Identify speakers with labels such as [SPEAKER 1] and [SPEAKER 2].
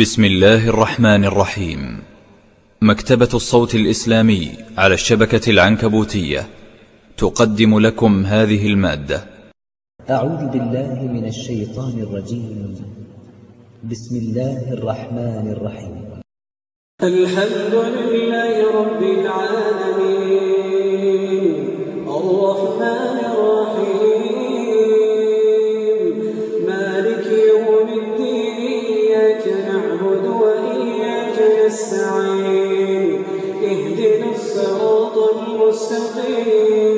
[SPEAKER 1] بسم الله الرحمن الرحيم. مكتبة الصوت الإسلامي على الشبكة العنكبوتية تقدم لكم هذه المادة.
[SPEAKER 2] أعوذ بالله من الشيطان الرجيم. بسم الله الرحمن الرحيم.
[SPEAKER 3] الحمد لله رب العالمين. نعبد وإياك نستعين اهدنا الصراط المستقيم.